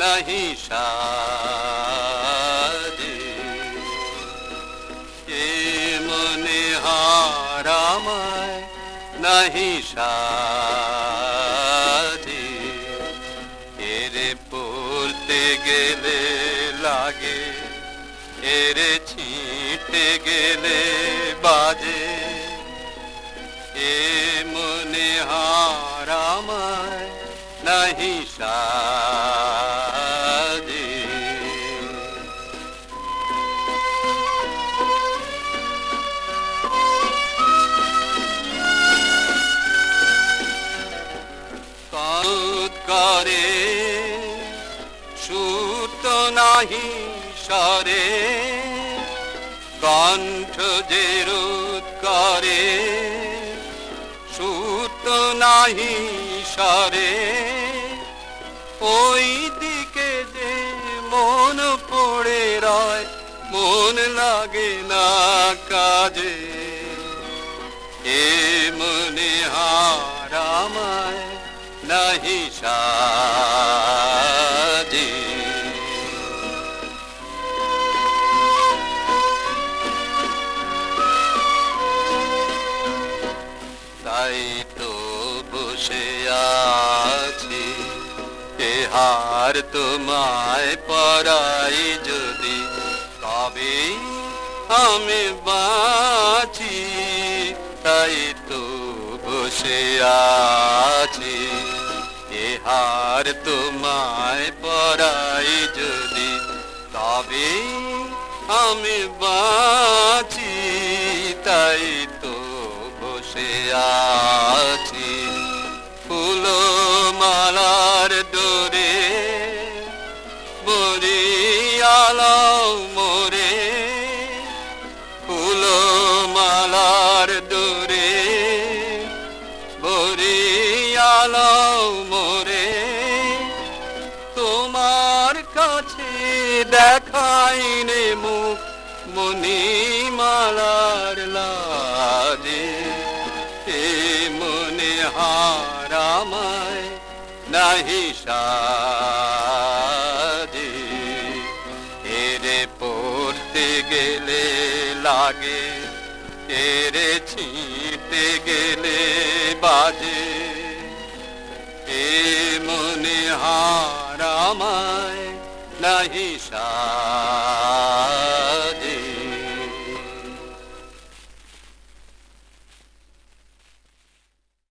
নাহি সাজে এ মনে হারামায় নাহি সাজে এরে পড়তে গেলে লাগে, এরে ছিটে গেলে বাজে। এ মনে হারামায় নাহি সাজে নাহি সরে, কণ্ঠ যে রোধ করে, সুত নাহি সরে। ওই দিকে যে মন পড়ে রয়, মন লাগে না কাজে, এ মনে এহার তোমায় পরাই যদি তবে আমি বাঁচি, তাই তো বসে আছি। এহার তোমায় পরাই যদি তবে আমি বাঁচি বরিয়ালাও মোরে ফুলো মালার ডোরে বরিয়ালাও মোরে। তোমার কাছে দেখাইনে মুখ মণিমালার লাজে, এ মনে হারামায় নাহি সাজে গেলে লাগে এরে ছিটে গেলে বাজে। এ মনে হারামায় নাহি সা